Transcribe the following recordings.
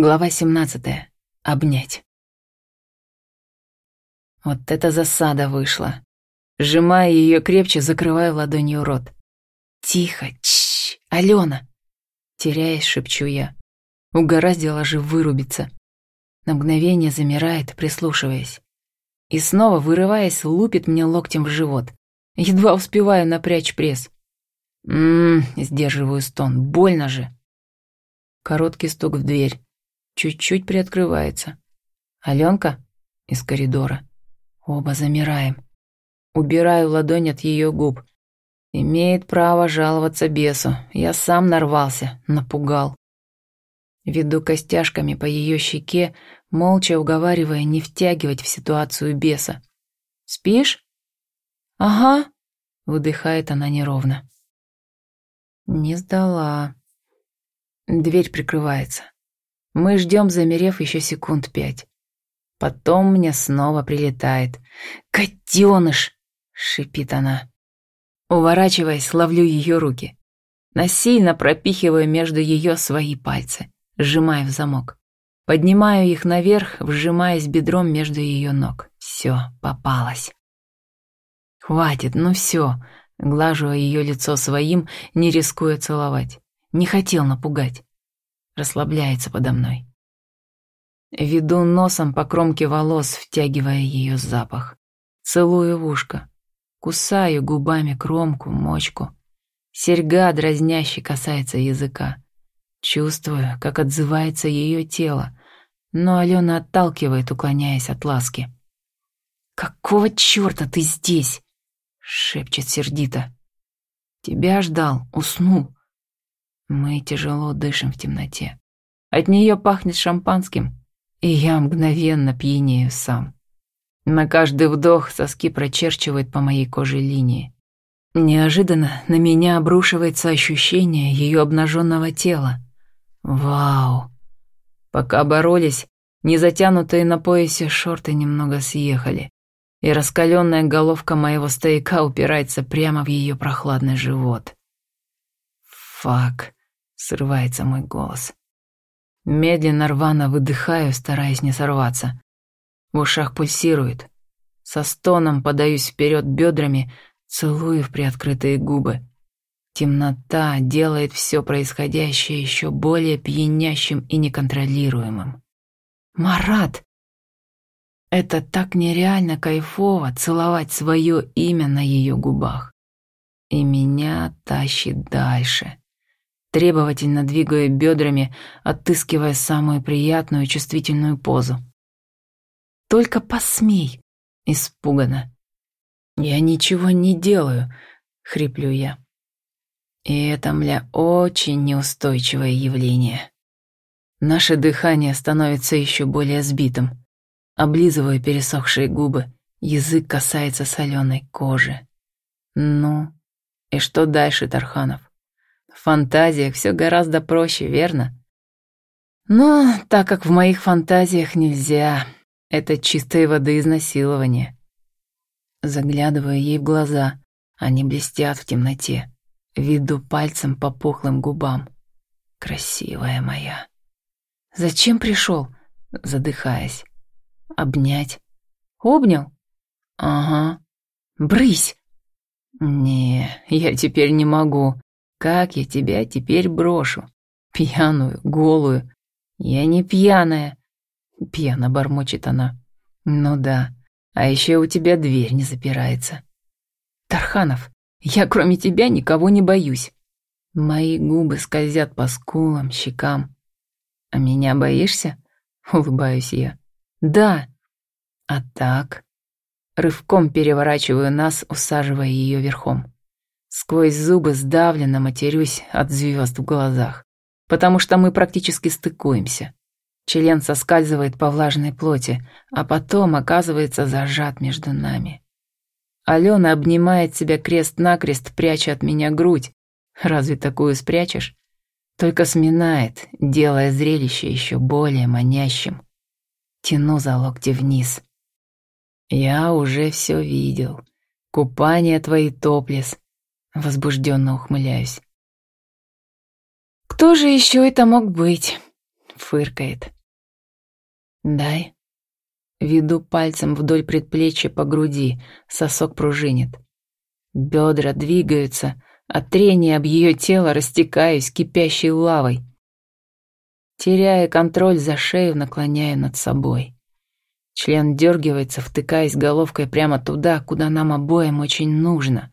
Глава 17. Обнять. Вот это засада вышла. Сжимая ее крепче, закрываю ладонью рот. «Тихо, чш, Алена!» Теряясь, шепчу я. Угораздило же вырубиться. На мгновение замирает, прислушиваясь. И снова, вырываясь, лупит мне локтем в живот. Едва успеваю напрячь пресс. Ммм, сдерживаю стон, больно же. Короткий стук в дверь чуть-чуть приоткрывается. Аленка из коридора. Оба замираем. Убираю ладонь от ее губ. Имеет право жаловаться бесу. Я сам нарвался, напугал. Веду костяшками по ее щеке, молча уговаривая не втягивать в ситуацию беса. «Спишь?» «Ага», — выдыхает она неровно. Не сдала. Дверь прикрывается. Мы ждем, замерев еще секунд пять. Потом мне снова прилетает. «Котеныш!» — шипит она. Уворачиваясь, ловлю ее руки. Насильно пропихиваю между ее свои пальцы, сжимая в замок. Поднимаю их наверх, вжимаясь бедром между ее ног. Все, попалась. Хватит, ну все. Глажу ее лицо своим, не рискуя целовать. Не хотел напугать расслабляется подо мной. Веду носом по кромке волос, втягивая ее запах. Целую в ушко. Кусаю губами кромку, мочку. Серьга дразняще касается языка. Чувствую, как отзывается ее тело, но Алена отталкивает, уклоняясь от ласки. «Какого черта ты здесь?» — шепчет сердито. «Тебя ждал, уснул. Мы тяжело дышим в темноте. От нее пахнет шампанским, и я мгновенно пьянею сам. На каждый вдох соски прочерчивают по моей коже линии. Неожиданно на меня обрушивается ощущение ее обнаженного тела. Вау! Пока боролись, незатянутые на поясе шорты немного съехали, и раскаленная головка моего стояка упирается прямо в ее прохладный живот. Фак. Срывается мой голос. Медленно рвано выдыхаю, стараясь не сорваться. В ушах пульсирует. Со стоном подаюсь вперед бедрами, целую в приоткрытые губы. Темнота делает все происходящее еще более пьянящим и неконтролируемым. «Марат!» Это так нереально кайфово целовать свое имя на ее губах. И меня тащит дальше требовательно двигая бедрами, отыскивая самую приятную чувствительную позу. «Только посмей!» — испуганно. «Я ничего не делаю», — хриплю я. И это, мля, очень неустойчивое явление. Наше дыхание становится еще более сбитым. Облизываю пересохшие губы, язык касается соленой кожи. Ну, и что дальше, Тарханов? В фантазиях все гораздо проще, верно? Но так как в моих фантазиях нельзя, это чистой воды изнасилование. Заглядываю ей в глаза, они блестят в темноте. Веду пальцем по пухлым губам. Красивая моя. Зачем пришел? Задыхаясь. Обнять. Обнял? Ага. Брысь. Не, я теперь не могу. Как я тебя теперь брошу? Пьяную, голую. Я не пьяная. Пьяно бормочет она. Ну да. А еще у тебя дверь не запирается. Тарханов, я кроме тебя никого не боюсь. Мои губы скользят по скулам, щекам. А меня боишься? Улыбаюсь я. Да. А так? Рывком переворачиваю нас, усаживая ее верхом. Сквозь зубы сдавленно матерюсь от звезд в глазах, потому что мы практически стыкуемся. Член соскальзывает по влажной плоти, а потом оказывается зажат между нами. Алена обнимает себя крест-накрест, пряча от меня грудь. Разве такую спрячешь? Только сминает, делая зрелище еще более манящим. Тяну за локти вниз. Я уже все видел. Купание твои топлес, Возбужденно ухмыляюсь. Кто же еще это мог быть? фыркает. «Дай». Веду пальцем вдоль предплечья по груди, сосок пружинит. Бедра двигаются, от трения об ее тело растекаюсь кипящей лавой. Теряя контроль за шею, наклоняю над собой. Член дергивается, втыкаясь головкой прямо туда, куда нам обоим очень нужно.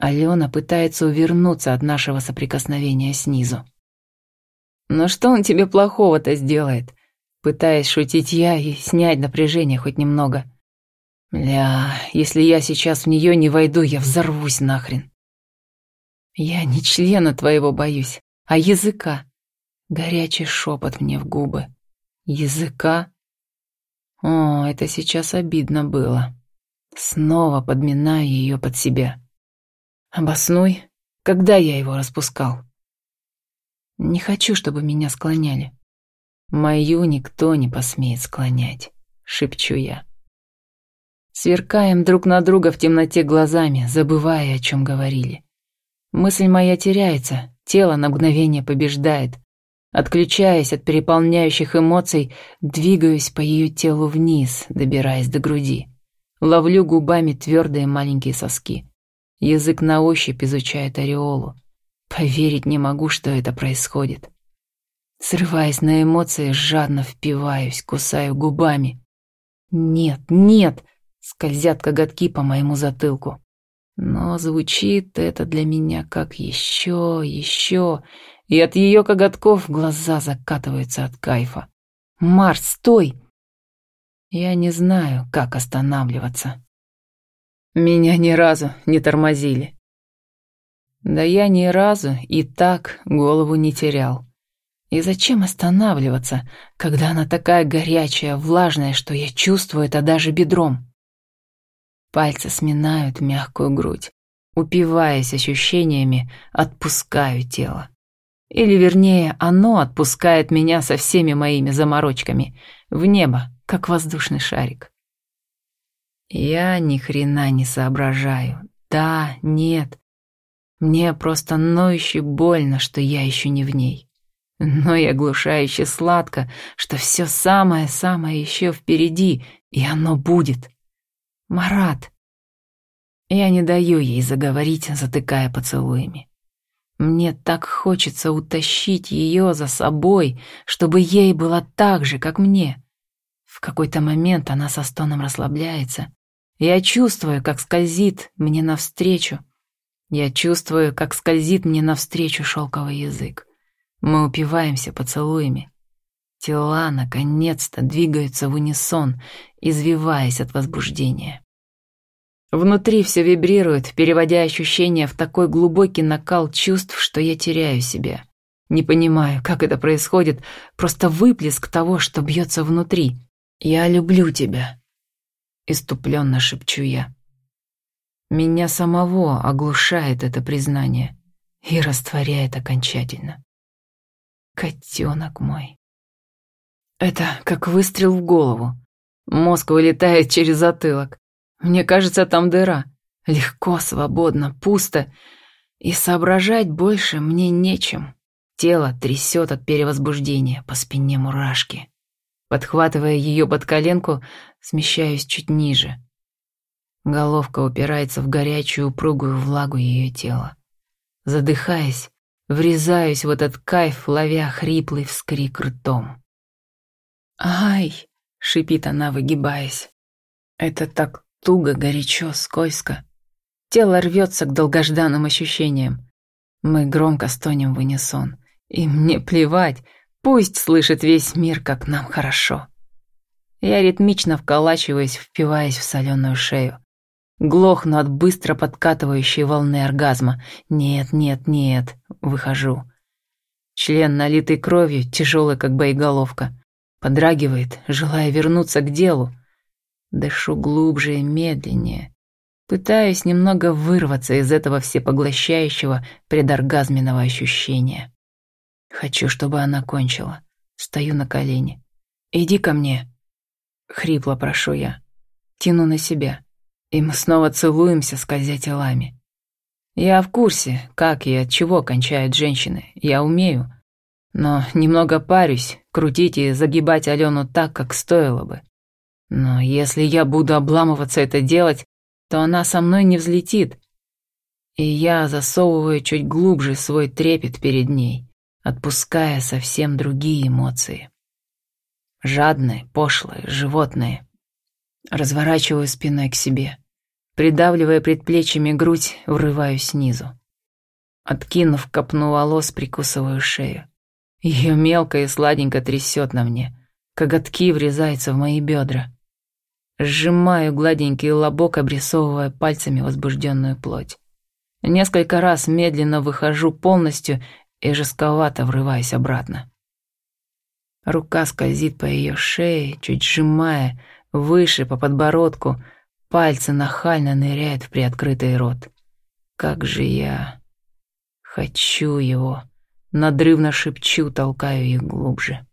Алена пытается увернуться от нашего соприкосновения снизу. «Но что он тебе плохого-то сделает?» Пытаясь шутить я и снять напряжение хоть немного. Ля, если я сейчас в нее не войду, я взорвусь нахрен. Я не члена твоего боюсь, а языка. Горячий шепот мне в губы. Языка? О, это сейчас обидно было. Снова подминаю ее под себя. Обоснуй, когда я его распускал? Не хочу, чтобы меня склоняли. Мою никто не посмеет склонять, шепчу я. Сверкаем друг на друга в темноте глазами, забывая, о чем говорили. Мысль моя теряется, тело на мгновение побеждает. Отключаясь от переполняющих эмоций, двигаюсь по ее телу вниз, добираясь до груди. Ловлю губами твердые маленькие соски. Язык на ощупь изучает ореолу. Поверить не могу, что это происходит. Срываясь на эмоции, жадно впиваюсь, кусаю губами. Нет, нет, скользят коготки по моему затылку. Но звучит это для меня как еще, еще, и от ее коготков глаза закатываются от кайфа. «Марс, стой!» Я не знаю, как останавливаться. Меня ни разу не тормозили. Да я ни разу и так голову не терял. И зачем останавливаться, когда она такая горячая, влажная, что я чувствую это даже бедром? Пальцы сминают мягкую грудь. Упиваясь ощущениями, отпускаю тело. Или, вернее, оно отпускает меня со всеми моими заморочками в небо, как воздушный шарик. Я ни хрена не соображаю. Да, нет. Мне просто ноюще больно, что я еще не в ней. Но и оглушающе сладко, что все самое-самое еще впереди, и оно будет. Марат. Я не даю ей заговорить, затыкая поцелуями. Мне так хочется утащить ее за собой, чтобы ей было так же, как мне. В какой-то момент она со стоном расслабляется. Я чувствую, как скользит мне навстречу. Я чувствую, как скользит мне навстречу шелковый язык. Мы упиваемся поцелуями. Тела, наконец-то, двигаются в унисон, извиваясь от возбуждения. Внутри все вибрирует, переводя ощущения в такой глубокий накал чувств, что я теряю себя. Не понимаю, как это происходит, просто выплеск того, что бьется внутри. «Я люблю тебя», — иступленно шепчу я. Меня самого оглушает это признание и растворяет окончательно. Котенок мой. Это как выстрел в голову. Мозг вылетает через затылок. Мне кажется, там дыра. Легко, свободно, пусто. И соображать больше мне нечем. Тело трясет от перевозбуждения, по спине мурашки. Подхватывая ее под коленку, смещаюсь чуть ниже. Головка упирается в горячую упругую влагу ее тела. Задыхаясь, Врезаюсь в этот кайф, ловя хриплый вскрик ртом. «Ай!» — шипит она, выгибаясь. «Это так туго, горячо, скользко. Тело рвется к долгожданным ощущениям. Мы громко стонем в унисон. И мне плевать, пусть слышит весь мир, как нам хорошо». Я ритмично вколачиваюсь, впиваясь в соленую шею. Глохну от быстро подкатывающей волны оргазма. Нет, нет, нет. Выхожу. Член, налитый кровью, тяжелый, как боеголовка. Подрагивает, желая вернуться к делу. Дышу глубже и медленнее. Пытаюсь немного вырваться из этого всепоглощающего предоргазменного ощущения. Хочу, чтобы она кончила. Стою на колени. «Иди ко мне!» Хрипло прошу я. Тяну на себя. И мы снова целуемся, скользя телами. Я в курсе, как и от чего кончают женщины. Я умею. Но немного парюсь, крутить и загибать Алену так, как стоило бы. Но если я буду обламываться это делать, то она со мной не взлетит. И я засовываю чуть глубже свой трепет перед ней, отпуская совсем другие эмоции. Жадные, пошлые, животные. Разворачиваю спиной к себе. Придавливая предплечьями грудь, врываюсь снизу. Откинув копну волос, прикусываю шею. Ее мелко и сладенько трясет на мне. Коготки врезаются в мои бедра. Сжимаю гладенький лобок, обрисовывая пальцами возбужденную плоть. Несколько раз медленно выхожу полностью и жестковато врываюсь обратно. Рука скользит по ее шее, чуть сжимая, выше по подбородку, пальцы нахально ныряют в приоткрытый рот. Как же я хочу его, надрывно шепчу, толкаю их глубже.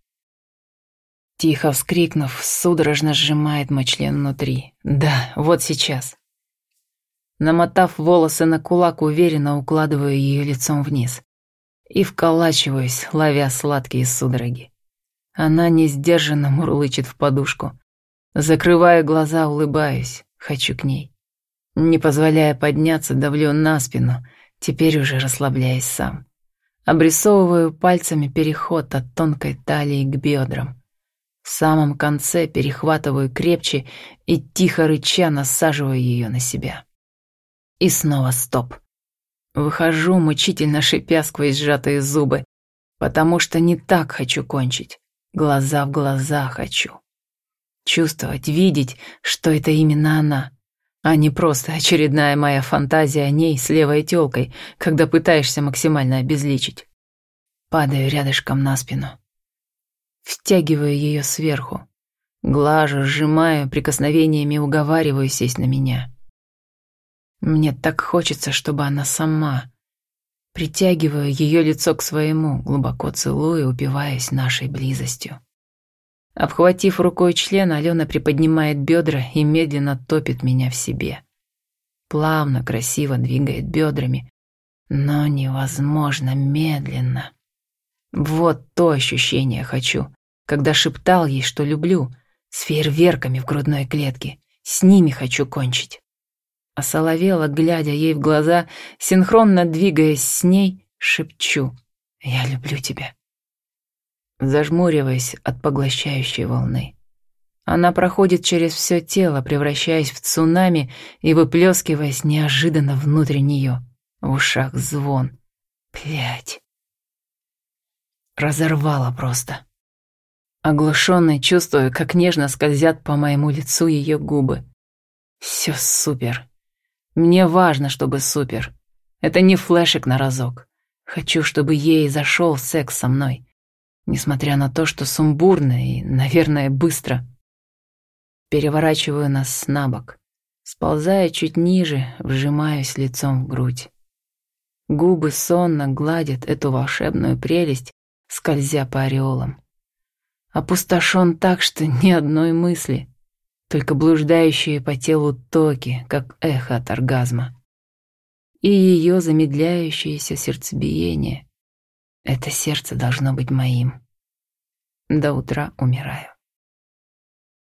Тихо вскрикнув, судорожно сжимает мой член внутри. Да, вот сейчас. Намотав волосы на кулак, уверенно укладываю ее лицом вниз. И вколачиваюсь, ловя сладкие судороги. Она несдержанно мурлычет в подушку. Закрываю глаза, улыбаюсь, хочу к ней. Не позволяя подняться, давлю на спину, теперь уже расслабляясь сам. Обрисовываю пальцами переход от тонкой талии к бедрам. В самом конце перехватываю крепче и тихо рыча насаживаю ее на себя. И снова стоп. Выхожу, мучительно шипя сквозь сжатые зубы, потому что не так хочу кончить. Глаза в глаза хочу. Чувствовать, видеть, что это именно она, а не просто очередная моя фантазия о ней с левой тёлкой, когда пытаешься максимально обезличить. Падаю рядышком на спину втягиваю ее сверху. Глажу, сжимаю, прикосновениями уговариваю сесть на меня. Мне так хочется, чтобы она сама. Притягиваю ее лицо к своему, глубоко целуя, упиваясь нашей близостью. Обхватив рукой член, Алена приподнимает бедра и медленно топит меня в себе. Плавно, красиво двигает бедрами, но невозможно медленно. Вот то ощущение хочу, когда шептал ей, что люблю, с фейерверками в грудной клетке. С ними хочу кончить. А соловела, глядя ей в глаза, синхронно двигаясь с ней, шепчу «Я люблю тебя». Зажмуриваясь от поглощающей волны. Она проходит через все тело, превращаясь в цунами и выплескиваясь неожиданно внутрь нее. В ушах звон. Блять. Разорвала просто. Оглушенный чувствую, как нежно скользят по моему лицу ее губы. Все супер. Мне важно, чтобы супер. Это не флешек на разок. Хочу, чтобы ей зашел секс со мной. Несмотря на то, что сумбурно и, наверное, быстро. Переворачиваю нас на бок. Сползая чуть ниже, вжимаюсь лицом в грудь. Губы сонно гладят эту волшебную прелесть, скользя по ореолам опустошен так, что ни одной мысли, только блуждающие по телу токи, как эхо от оргазма. И ее замедляющееся сердцебиение. Это сердце должно быть моим. До утра умираю.